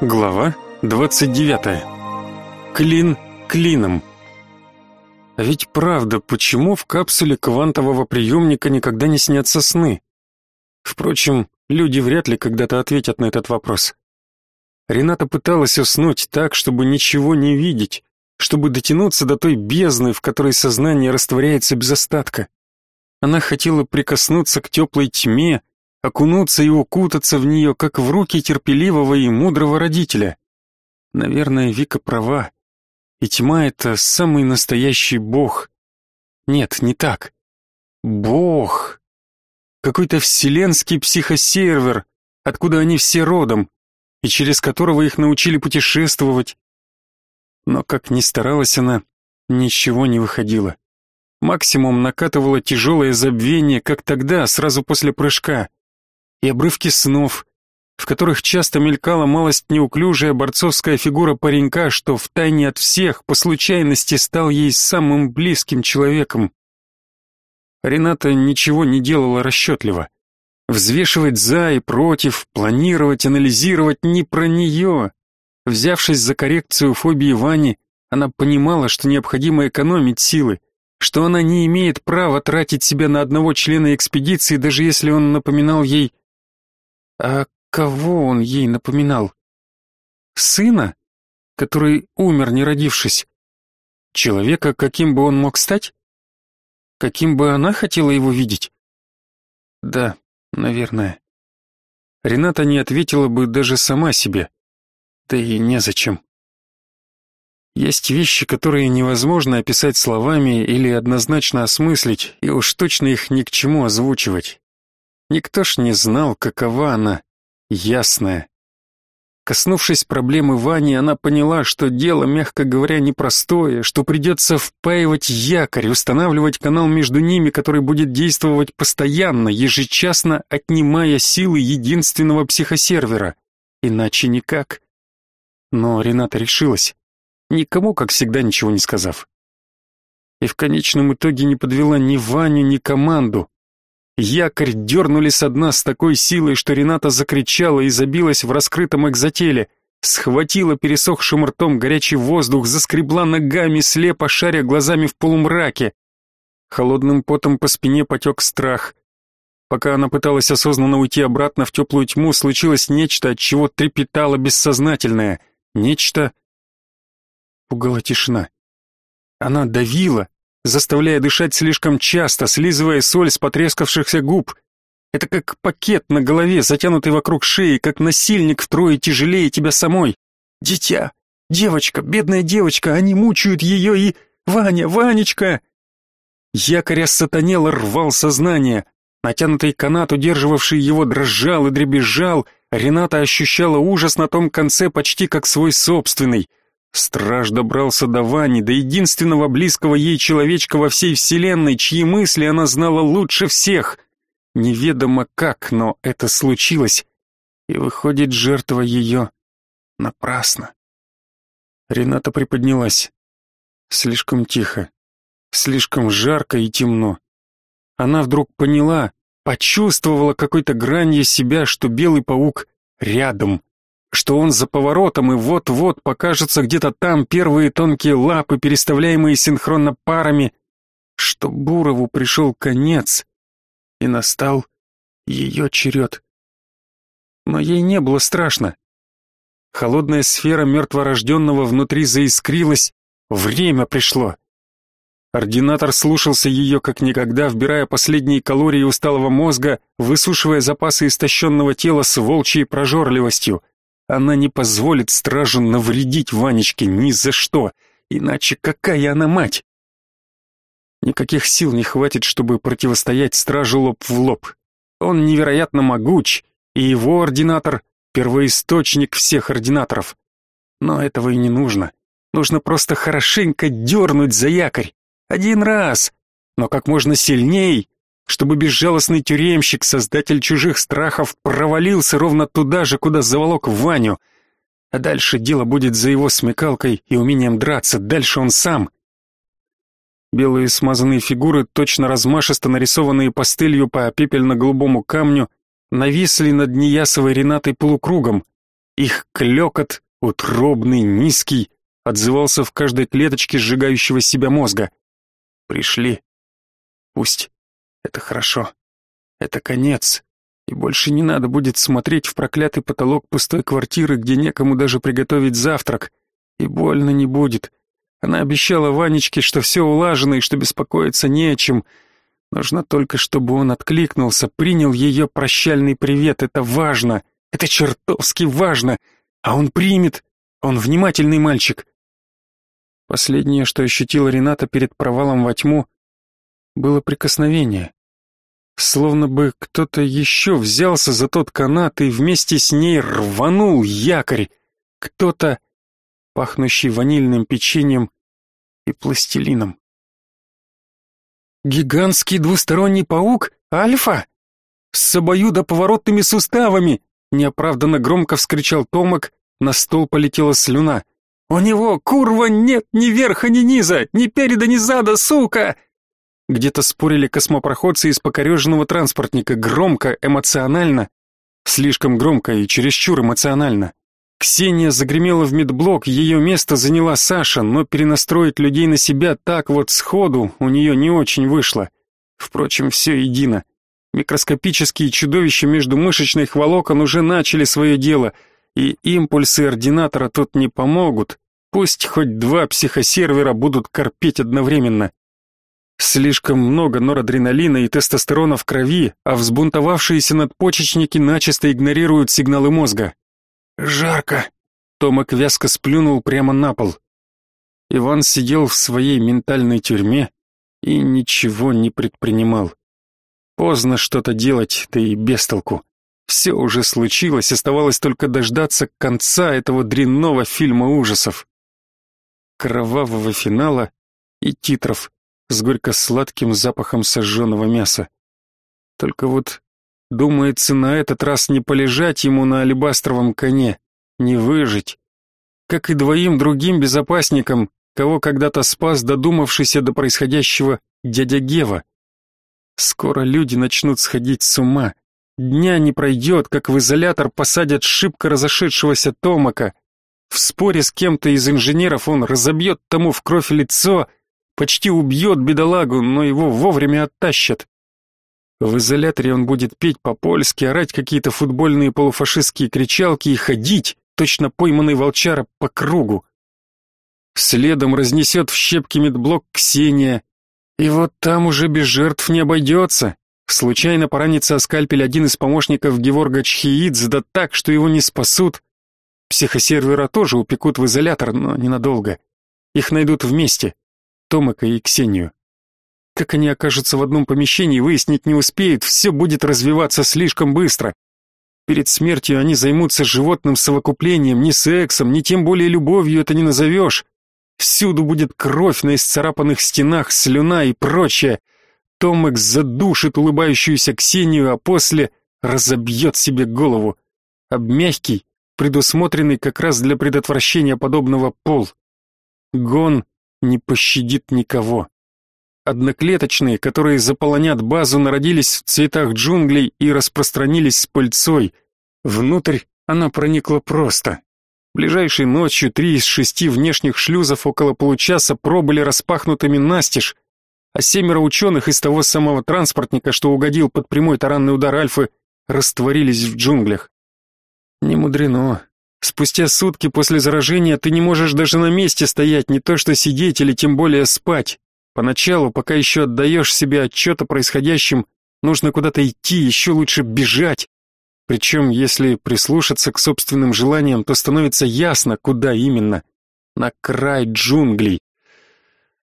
Глава 29. Клин клином. А ведь правда, почему в капсуле квантового приемника никогда не снятся сны? Впрочем, люди вряд ли когда-то ответят на этот вопрос. Рената пыталась уснуть так, чтобы ничего не видеть, чтобы дотянуться до той бездны, в которой сознание растворяется без остатка. Она хотела прикоснуться к теплой тьме, окунуться и укутаться в нее, как в руки терпеливого и мудрого родителя. Наверное, Вика права. И тьма — это самый настоящий бог. Нет, не так. Бог. Какой-то вселенский психосервер, откуда они все родом, и через которого их научили путешествовать. Но как ни старалась она, ничего не выходило. Максимум накатывало тяжелое забвение, как тогда, сразу после прыжка и обрывки снов, в которых часто мелькала малость неуклюжая борцовская фигура паренька, что втайне от всех по случайности стал ей самым близким человеком. Рената ничего не делала расчетливо. Взвешивать за и против, планировать, анализировать не про нее. Взявшись за коррекцию фобии Вани, она понимала, что необходимо экономить силы, что она не имеет права тратить себя на одного члена экспедиции, даже если он напоминал ей а кого он ей напоминал? Сына, который умер, не родившись? Человека, каким бы он мог стать? Каким бы она хотела его видеть? Да, наверное. Рената не ответила бы даже сама себе. Да и незачем. Есть вещи, которые невозможно описать словами или однозначно осмыслить, и уж точно их ни к чему озвучивать. Никто ж не знал, какова она, ясная. Коснувшись проблемы Вани, она поняла, что дело, мягко говоря, непростое, что придется впаивать якорь, устанавливать канал между ними, который будет действовать постоянно, ежечасно отнимая силы единственного психосервера. Иначе никак. Но Рената решилась, никому, как всегда, ничего не сказав. И в конечном итоге не подвела ни Ваню, ни команду, Якорь дернули со дна с такой силой, что Рената закричала и забилась в раскрытом экзотеле, схватила пересохшим ртом горячий воздух, заскребла ногами, слепо шаря глазами в полумраке. Холодным потом по спине потек страх. Пока она пыталась осознанно уйти обратно в теплую тьму, случилось нечто, от чего трепетало бессознательное. Нечто... Пугала тишина. Она давила, заставляя дышать слишком часто, слизывая соль с потрескавшихся губ. Это как пакет на голове, затянутый вокруг шеи, как насильник втрое тяжелее тебя самой. Дитя, девочка, бедная девочка, они мучают ее и... Ваня, Ванечка! Якорь сатанел рвал сознание. Натянутый канат, удерживавший его, дрожал и дребезжал. Рената ощущала ужас на том конце почти как свой собственный — Страж добрался до Вани, до единственного близкого ей человечка во всей вселенной, чьи мысли она знала лучше всех. Неведомо как, но это случилось. И выходит, жертва ее напрасно. Рената приподнялась. Слишком тихо, слишком жарко и темно. Она вдруг поняла, почувствовала какой-то гранью себя, что белый паук рядом что он за поворотом и вот-вот покажется где-то там первые тонкие лапы, переставляемые синхронно парами, что Бурову пришел конец, и настал ее черед. Но ей не было страшно. Холодная сфера мертворожденного внутри заискрилась, время пришло. Ординатор слушался ее как никогда, вбирая последние калории усталого мозга, высушивая запасы истощенного тела с волчьей прожорливостью. Она не позволит стражу навредить Ванечке ни за что, иначе какая она мать? Никаких сил не хватит, чтобы противостоять стражу лоб в лоб. Он невероятно могуч, и его ординатор — первоисточник всех ординаторов. Но этого и не нужно. Нужно просто хорошенько дернуть за якорь. Один раз, но как можно сильней, чтобы безжалостный тюремщик, создатель чужих страхов, провалился ровно туда же, куда заволок Ваню. А дальше дело будет за его смекалкой и умением драться, дальше он сам. Белые смазанные фигуры, точно размашисто нарисованные пастелью по пепельно-голубому камню, нависли над неясовой Ренатой полукругом. Их клёкот, утробный, низкий, отзывался в каждой клеточке сжигающего себя мозга. Пришли. Пусть. Это хорошо. Это конец. И больше не надо будет смотреть в проклятый потолок пустой квартиры, где некому даже приготовить завтрак. И больно не будет. Она обещала Ванечке, что все улажено и что беспокоиться не о чем. Нужно только, чтобы он откликнулся, принял ее прощальный привет. Это важно. Это чертовски важно. А он примет. Он внимательный мальчик. Последнее, что ощутила Рената перед провалом во тьму, было прикосновение. Словно бы кто-то еще взялся за тот канат и вместе с ней рванул якорь. Кто-то, пахнущий ванильным печеньем и пластилином. «Гигантский двусторонний паук? Альфа? С обоюдоповоротными суставами!» Неоправданно громко вскричал Томак, на стол полетела слюна. «У него, курва, нет ни верха, ни низа, ни переда, ни зада, сука!» Где-то спорили космопроходцы из покореженного транспортника громко, эмоционально. Слишком громко и чересчур эмоционально. Ксения загремела в медблок, ее место заняла Саша, но перенастроить людей на себя так вот сходу у нее не очень вышло. Впрочем, все едино. Микроскопические чудовища между мышечных волокон уже начали свое дело, и импульсы ординатора тут не помогут. Пусть хоть два психосервера будут корпеть одновременно. Слишком много норадреналина и тестостерона в крови, а взбунтовавшиеся надпочечники начисто игнорируют сигналы мозга. «Жарко!» Томик вязко сплюнул прямо на пол. Иван сидел в своей ментальной тюрьме и ничего не предпринимал. Поздно что-то делать, да и без толку. Все уже случилось, оставалось только дождаться конца этого дрянного фильма ужасов. Кровавого финала и титров с горько-сладким запахом сожженного мяса. Только вот, думается, на этот раз не полежать ему на алебастровом коне, не выжить. Как и двоим другим безопасникам, кого когда-то спас додумавшийся до происходящего дядя Гева. Скоро люди начнут сходить с ума. Дня не пройдет, как в изолятор посадят шибко разошедшегося Томака. В споре с кем-то из инженеров он разобьет тому в кровь лицо — Почти убьет бедолагу, но его вовремя оттащат. В изоляторе он будет петь по-польски, орать какие-то футбольные полуфашистские кричалки и ходить, точно пойманный волчара, по кругу. Следом разнесет в щепки медблок Ксения. И вот там уже без жертв не обойдется. Случайно поранится о скальпель один из помощников Геворга Чхиидзе, да так, что его не спасут. Психосервера тоже упекут в изолятор, но ненадолго. Их найдут вместе. Томака и Ксению. Как они окажутся в одном помещении, выяснить не успеют, все будет развиваться слишком быстро. Перед смертью они займутся животным совокуплением, ни сексом, ни тем более любовью это не назовешь. Всюду будет кровь на исцарапанных стенах, слюна и прочее. Томек задушит улыбающуюся Ксению, а после разобьет себе голову. Об мягкий, предусмотренный как раз для предотвращения подобного пол. Гон не пощадит никого. Одноклеточные, которые заполонят базу, народились в цветах джунглей и распространились с пыльцой. Внутрь она проникла просто. Ближайшей ночью три из шести внешних шлюзов около получаса пробыли распахнутыми настежь, а семеро ученых из того самого транспортника, что угодил под прямой таранный удар Альфы, растворились в джунглях. Не мудрено. Спустя сутки после заражения ты не можешь даже на месте стоять, не то что сидеть или тем более спать. Поначалу, пока еще отдаешь себе отчет о происходящем, нужно куда-то идти, еще лучше бежать. Причем, если прислушаться к собственным желаниям, то становится ясно, куда именно. На край джунглей.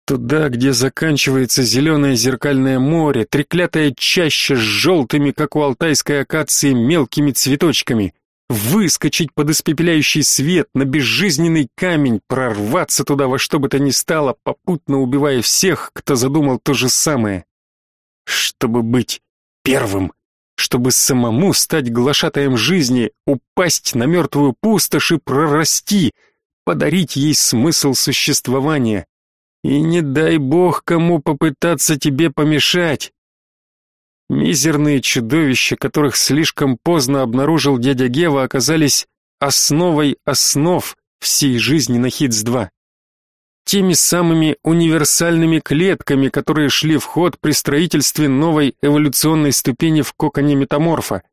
Туда, где заканчивается зеленое зеркальное море, треклятая чаща с желтыми, как у алтайской акации, мелкими цветочками выскочить под испепеляющий свет на безжизненный камень, прорваться туда во что бы то ни стало, попутно убивая всех, кто задумал то же самое. Чтобы быть первым, чтобы самому стать глашатаем жизни, упасть на мертвую пустошь и прорасти, подарить ей смысл существования. И не дай бог кому попытаться тебе помешать. Мизерные чудовища, которых слишком поздно обнаружил дядя Гева, оказались основой основ всей жизни на Хитс-2. Теми самыми универсальными клетками, которые шли в ход при строительстве новой эволюционной ступени в коконе метаморфа.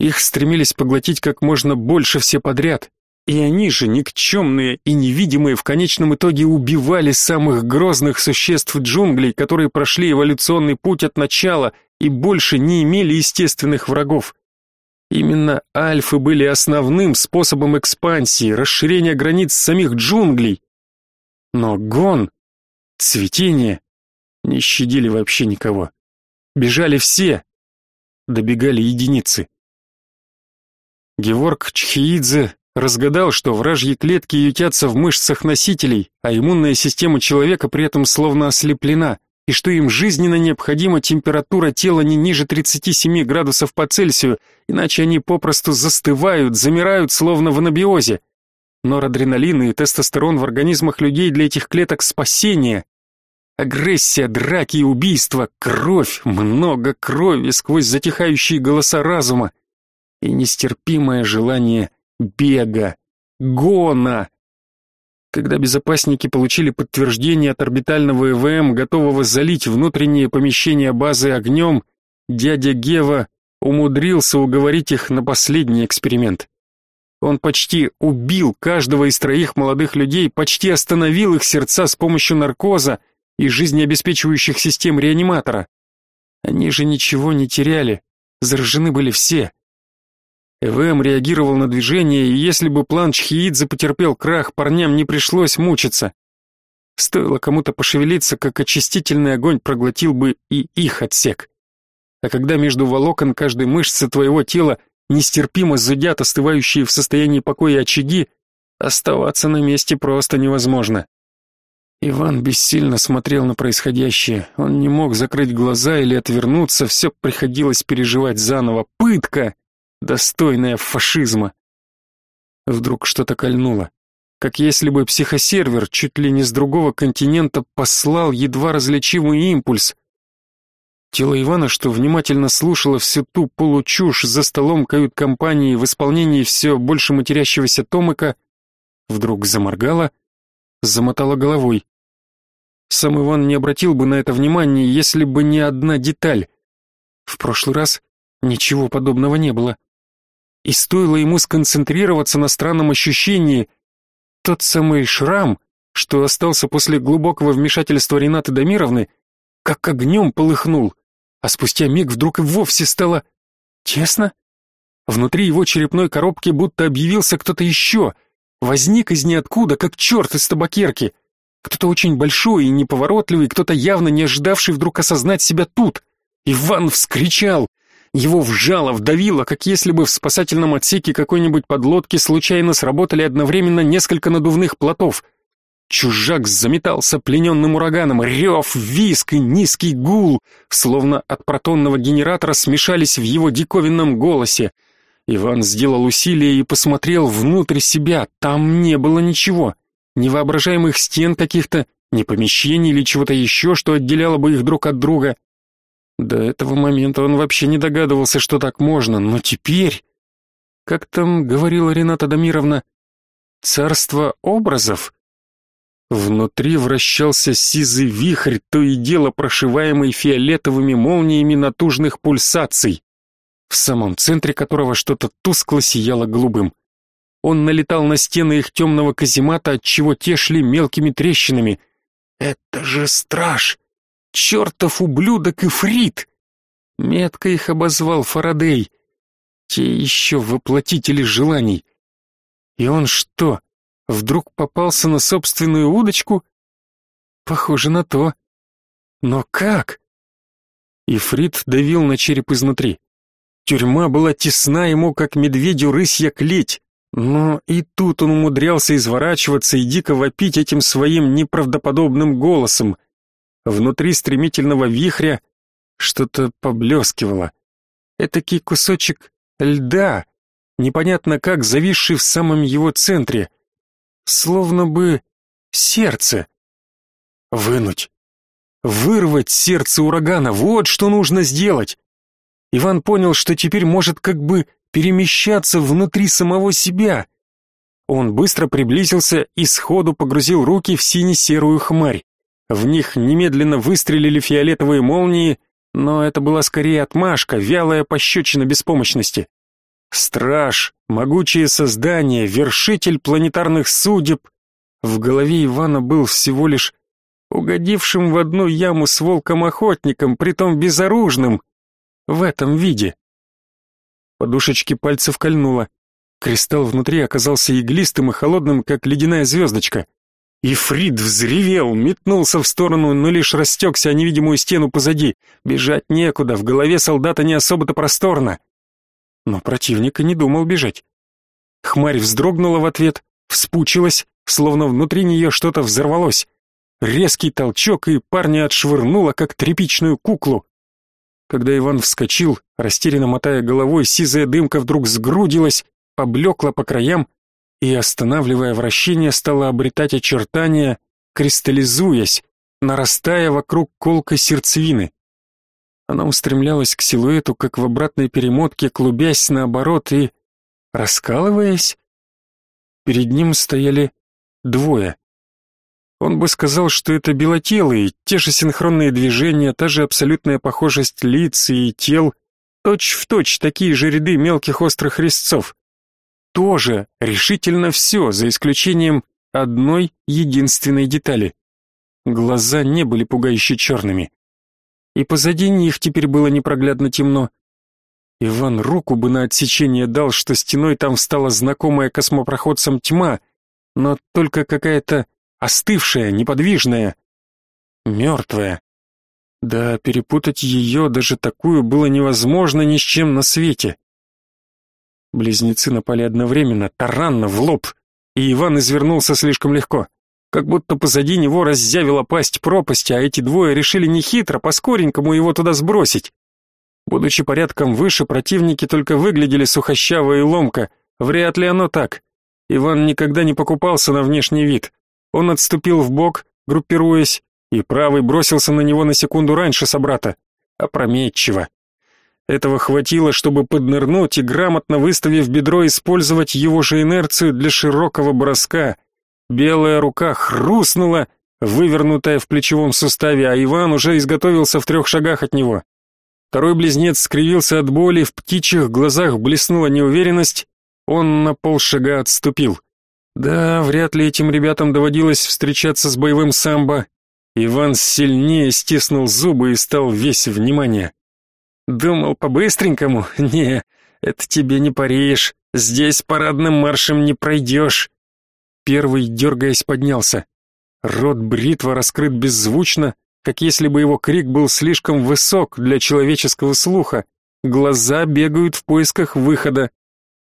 Их стремились поглотить как можно больше все подряд, и они же, никчемные и невидимые, в конечном итоге убивали самых грозных существ джунглей, которые прошли эволюционный путь от начала и больше не имели естественных врагов. Именно альфы были основным способом экспансии, расширения границ самих джунглей. Но гон, цветение не щадили вообще никого. Бежали все, добегали единицы. Геворг Чхиидзе разгадал, что вражьи клетки ютятся в мышцах носителей, а иммунная система человека при этом словно ослеплена, и что им жизненно необходима температура тела не ниже 37 градусов по Цельсию, иначе они попросту застывают, замирают, словно в анабиозе. Норадреналин и тестостерон в организмах людей для этих клеток спасение. Агрессия, драки и убийства, кровь, много крови сквозь затихающие голоса разума и нестерпимое желание бега, гона. Когда безопасники получили подтверждение от орбитального ЭВМ, готового залить внутренние помещения базы огнем, дядя Гева умудрился уговорить их на последний эксперимент. Он почти убил каждого из троих молодых людей, почти остановил их сердца с помощью наркоза и жизнеобеспечивающих систем реаниматора. Они же ничего не теряли, заражены были все. ЭВМ реагировал на движение, и если бы план Чхиидзе потерпел крах, парням не пришлось мучиться. Стоило кому-то пошевелиться, как очистительный огонь проглотил бы и их отсек. А когда между волокон каждой мышцы твоего тела нестерпимо зудят остывающие в состоянии покоя очаги, оставаться на месте просто невозможно. Иван бессильно смотрел на происходящее. Он не мог закрыть глаза или отвернуться, все приходилось переживать заново. Пытка! Достойная фашизма. Вдруг что-то кольнуло, как если бы психосервер чуть ли не с другого континента послал едва различимый импульс. Тело Ивана, что внимательно слушало всю ту получушь за столом кают-компании в исполнении все больше матерящегося Томыка, вдруг заморгало, замотало головой. Сам Иван не обратил бы на это внимания, если бы не одна деталь. В прошлый раз ничего подобного не было. И стоило ему сконцентрироваться на странном ощущении, тот самый шрам, что остался после глубокого вмешательства Ренаты Дамировны, как огнем полыхнул, а спустя миг вдруг и вовсе стало тесно. Внутри его черепной коробки будто объявился кто-то еще, возник из ниоткуда, как черт из табакерки. Кто-то очень большой и неповоротливый, кто-то явно не ожидавший вдруг осознать себя тут. Иван вскричал — его вжало, вдавило, как если бы в спасательном отсеке какой-нибудь подлодки случайно сработали одновременно несколько надувных плотов. Чужак заметался плененным ураганом, рев, виск и низкий гул, словно от протонного генератора смешались в его диковинном голосе. Иван сделал усилие и посмотрел внутрь себя, там не было ничего, ни воображаемых стен каких-то, ни помещений или чего-то еще, что отделяло бы их друг от друга. До этого момента он вообще не догадывался, что так можно, но теперь... Как там говорила Рената Дамировна? Царство образов? Внутри вращался сизый вихрь, то и дело прошиваемый фиолетовыми молниями натужных пульсаций, в самом центре которого что-то тускло сияло голубым. Он налетал на стены их темного каземата, отчего те шли мелкими трещинами. «Это же страж!» Чертов ублюдок и фрит! Метко их обозвал Фарадей. Те еще воплотители желаний. И он что, вдруг попался на собственную удочку? Похоже на то. Но как? Ифрит давил на череп изнутри. Тюрьма была тесна ему, как медведю рысья клеть, но и тут он умудрялся изворачиваться и дико вопить этим своим неправдоподобным голосом. Внутри стремительного вихря что-то поблескивало. Этакий кусочек льда, непонятно как зависший в самом его центре. Словно бы сердце. Вынуть. Вырвать сердце урагана, вот что нужно сделать. Иван понял, что теперь может как бы перемещаться внутри самого себя, Он быстро приблизился и сходу погрузил руки в сине-серую хмарь. В них немедленно выстрелили фиолетовые молнии, но это была скорее отмашка, вялая пощечина беспомощности. Страж, могучее создание, вершитель планетарных судеб. В голове Ивана был всего лишь угодившим в одну яму с волком-охотником, притом безоружным, в этом виде. Подушечки пальцев кольнуло. Кристалл внутри оказался иглистым и холодным, как ледяная звездочка. Ифрит взревел, метнулся в сторону, но лишь растекся о невидимую стену позади. Бежать некуда, в голове солдата не особо-то просторно. Но противник и не думал бежать. Хмарь вздрогнула в ответ, вспучилась, словно внутри нее что-то взорвалось. Резкий толчок, и парня отшвырнуло, как тряпичную куклу. Когда Иван вскочил, растерянно мотая головой, сизая дымка вдруг сгрудилась, поблекла по краям и, останавливая вращение, стала обретать очертания, кристаллизуясь, нарастая вокруг колкой сердцевины. Она устремлялась к силуэту, как в обратной перемотке, клубясь наоборот и раскалываясь. Перед ним стояли двое. Он бы сказал, что это белотелые, те же синхронные движения, та же абсолютная похожесть лиц и тел, точь-в-точь точь такие же ряды мелких острых резцов тоже решительно все, за исключением одной единственной детали. Глаза не были пугающе черными. И позади них теперь было непроглядно темно. Иван руку бы на отсечение дал, что стеной там встала знакомая космопроходцам тьма, но только какая-то остывшая, неподвижная, мертвая. Да, перепутать ее, даже такую, было невозможно ни с чем на свете. Близнецы напали одновременно, таранно, в лоб, и Иван извернулся слишком легко. Как будто позади него разъявила пасть пропасти, а эти двое решили нехитро, по-скоренькому его туда сбросить. Будучи порядком выше, противники только выглядели сухощаво и ломко, вряд ли оно так. Иван никогда не покупался на внешний вид. Он отступил в бок, группируясь, и правый бросился на него на секунду раньше собрата. Опрометчиво. Этого хватило, чтобы поднырнуть и грамотно выставив бедро использовать его же инерцию для широкого броска. Белая рука хрустнула, вывернутая в плечевом суставе, а Иван уже изготовился в трех шагах от него. Второй близнец скривился от боли, в птичьих глазах блеснула неуверенность, он на полшага отступил. Да, вряд ли этим ребятам доводилось встречаться с боевым самбо. Иван сильнее стиснул зубы и стал весь внимание. Думал по-быстренькому? Не, это тебе не Париж. Здесь парадным маршем не пройдешь. Первый, дергаясь, поднялся. Рот бритва раскрыт беззвучно, как если бы его крик был слишком высок для человеческого слуха. Глаза бегают в поисках выхода.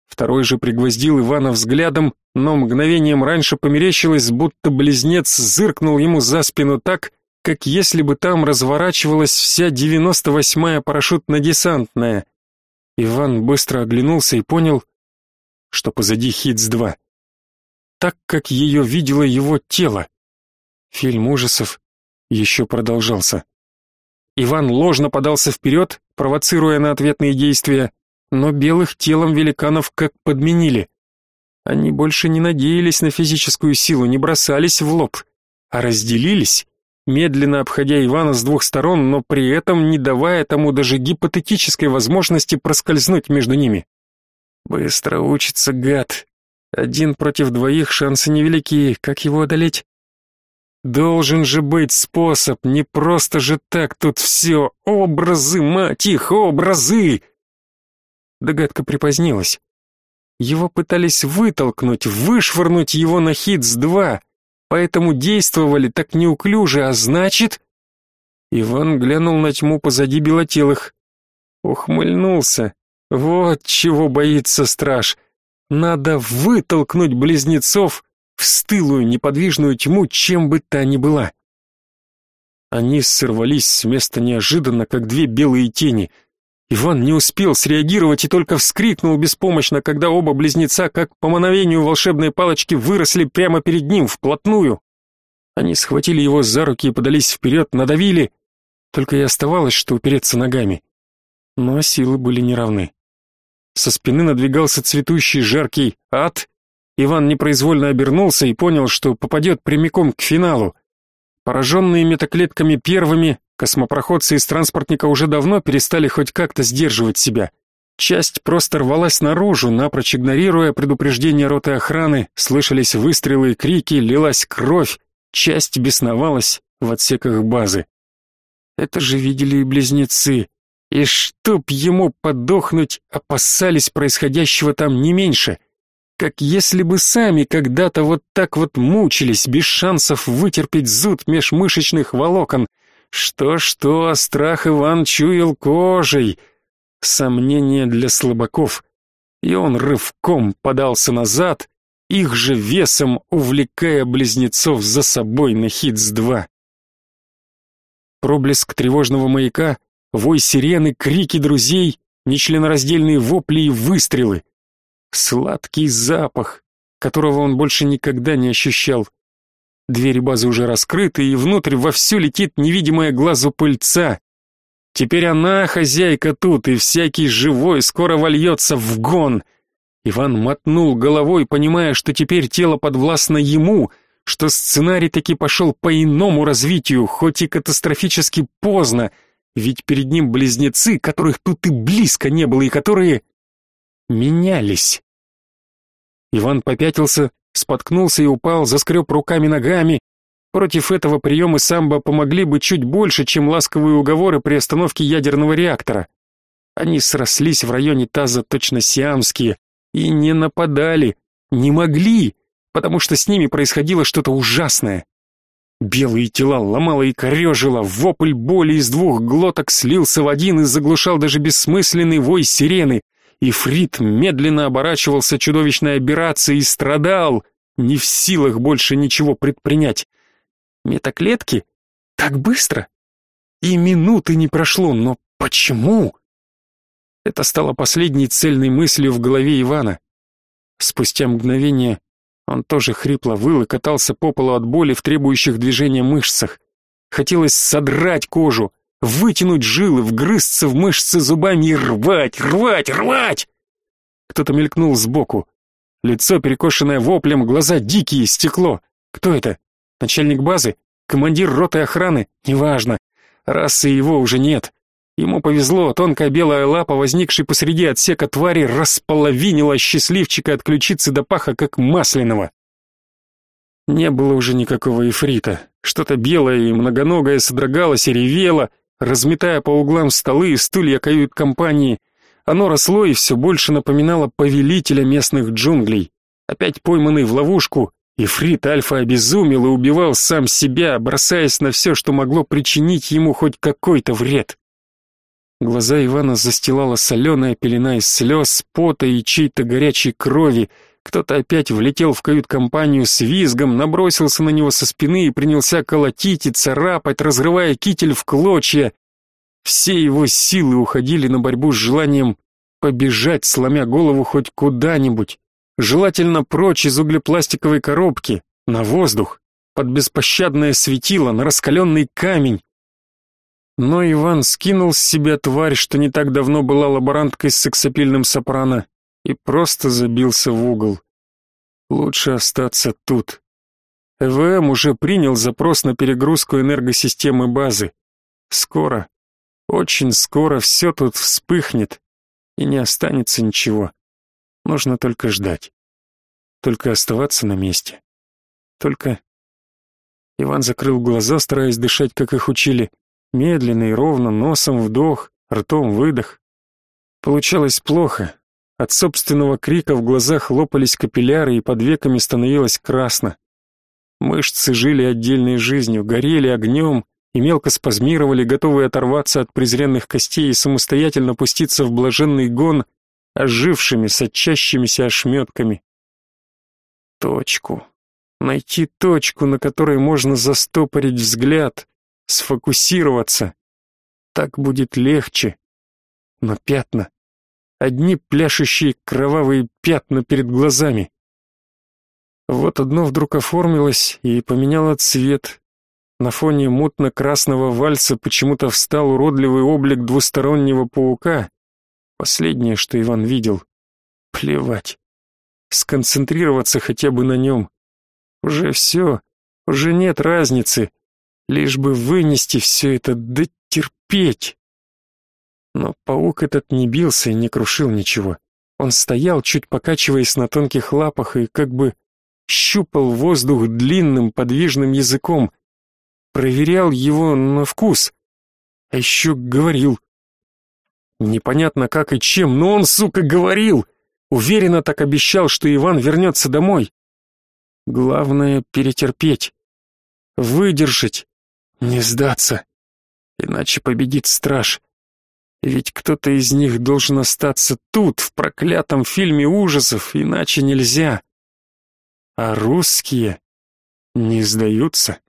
Второй же пригвоздил Ивана взглядом, но мгновением раньше померещилось, будто близнец зыркнул ему за спину так, как если бы там разворачивалась вся 98-я парашютно-десантная. Иван быстро оглянулся и понял, что позади Хитс-2. Так, как ее видело его тело. Фильм ужасов еще продолжался. Иван ложно подался вперед, провоцируя на ответные действия, но белых телом великанов как подменили. Они больше не надеялись на физическую силу, не бросались в лоб, а разделились медленно обходя Ивана с двух сторон, но при этом не давая тому даже гипотетической возможности проскользнуть между ними. Быстро учится гад. Один против двоих шансы невелики. Как его одолеть? Должен же быть способ, не просто же так тут все. Образы, мать их, образы! Догадка припозднилась. Его пытались вытолкнуть, вышвырнуть его на Хитс-2, поэтому действовали так неуклюже, а значит... Иван глянул на тьму позади белотелых. Ухмыльнулся. Вот чего боится страж. Надо вытолкнуть близнецов в стылую неподвижную тьму, чем бы та ни была. Они сорвались с места неожиданно, как две белые тени — Иван не успел среагировать и только вскрикнул беспомощно, когда оба близнеца, как по мановению волшебной палочки, выросли прямо перед ним, вплотную. Они схватили его за руки и подались вперед, надавили. Только и оставалось, что упереться ногами. Но силы были неравны. Со спины надвигался цветущий жаркий ад, Иван непроизвольно обернулся и понял, что попадет прямиком к финалу. Пораженные метаклетками первыми, космопроходцы из транспортника уже давно перестали хоть как-то сдерживать себя. Часть просто рвалась наружу, напрочь игнорируя предупреждения роты охраны, слышались выстрелы и крики, лилась кровь, часть бесновалась в отсеках базы. Это же видели и близнецы. И чтоб ему подохнуть, опасались происходящего там не меньше. Как если бы сами когда-то вот так вот мучились, без шансов вытерпеть зуд межмышечных волокон. Что-что, а страх Иван чуял кожей. Сомнение для слабаков. И он рывком подался назад, их же весом увлекая близнецов за собой на Хитс-2. Проблеск тревожного маяка, вой сирены, крики друзей, нечленораздельные вопли и выстрелы. Сладкий запах, которого он больше никогда не ощущал. Двери базы уже раскрыты, и внутрь вовсю летит невидимая глазу пыльца. Теперь она хозяйка тут, и всякий живой скоро вольется в гон. Иван мотнул головой, понимая, что теперь тело подвластно ему, что сценарий таки пошел по иному развитию, хоть и катастрофически поздно, ведь перед ним близнецы, которых тут и близко не было, и которые менялись. Иван попятился, споткнулся и упал, заскреб руками-ногами. Против этого приемы самбо помогли бы чуть больше, чем ласковые уговоры при остановке ядерного реактора. Они срослись в районе таза точно сиамские и не нападали, не могли, потому что с ними происходило что-то ужасное. Белые тела ломало и корежило, вопль боли из двух глоток слился в один и заглушал даже бессмысленный вой сирены. И Фрид медленно оборачивался чудовищной операцией и страдал, не в силах больше ничего предпринять. Метаклетки? Так быстро? И минуты не прошло, но почему? Это стало последней цельной мыслью в голове Ивана. Спустя мгновение он тоже хрипло выл и катался по полу от боли в требующих движения мышцах. Хотелось содрать кожу, вытянуть жилы, вгрызться в мышцы зубами и рвать, рвать, рвать! Кто-то мелькнул сбоку. Лицо, перекошенное воплем, глаза дикие, стекло. Кто это? Начальник базы? Командир роты охраны? Неважно. Расы его уже нет. Ему повезло, тонкая белая лапа, возникшая посреди отсека твари, располовинила счастливчика от ключицы до паха, как масляного. Не было уже никакого эфрита. Что-то белое и многоногое содрогалось и ревело, разметая по углам столы и стулья кают-компании. Оно росло и все больше напоминало повелителя местных джунглей. Опять пойманный в ловушку, Ифрит Альфа обезумел и убивал сам себя, бросаясь на все, что могло причинить ему хоть какой-то вред. Глаза Ивана застилала соленая пелена из слез, пота и чьей-то горячей крови. Кто-то опять влетел в кают-компанию с визгом, набросился на него со спины и принялся колотить и царапать, разрывая китель в клочья. Все его силы уходили на борьбу с желанием побежать, сломя голову хоть куда-нибудь. Желательно прочь из углепластиковой коробки, на воздух, под беспощадное светило, на раскаленный камень. Но Иван скинул с себя тварь, что не так давно была лаборанткой с сексапильным сопрано, и просто забился в угол. Лучше остаться тут. ЭВМ уже принял запрос на перегрузку энергосистемы базы. Скоро, очень скоро все тут вспыхнет, и не останется ничего. Нужно только ждать. Только оставаться на месте. Только... Иван закрыл глаза, стараясь дышать, как их учили. Медленно и ровно, носом вдох, ртом выдох. Получалось плохо. От собственного крика в глазах лопались капилляры и под веками становилось красно. Мышцы жили отдельной жизнью, горели огнем и мелко спазмировали, готовые оторваться от презренных костей и самостоятельно пуститься в блаженный гон ожившими, сочащимися ошметками. Точку. Найти точку, на которой можно застопорить взгляд, сфокусироваться. Так будет легче. Но пятна. Одни пляшущие кровавые пятна перед глазами. Вот одно вдруг оформилось и поменяло цвет. На фоне мутно-красного вальса почему-то встал уродливый облик двустороннего паука. Последнее, что Иван видел. Плевать. сконцентрироваться хотя бы на нем. Уже все, уже нет разницы, лишь бы вынести все это, да терпеть. Но паук этот не бился и не крушил ничего. Он стоял, чуть покачиваясь на тонких лапах и как бы щупал воздух длинным подвижным языком, проверял его на вкус, а еще говорил. Непонятно как и чем, но он, сука, говорил! Уверенно так обещал, что Иван вернется домой. Главное — перетерпеть, выдержать, не сдаться, иначе победит страж. Ведь кто-то из них должен остаться тут, в проклятом фильме ужасов, иначе нельзя. А русские не сдаются.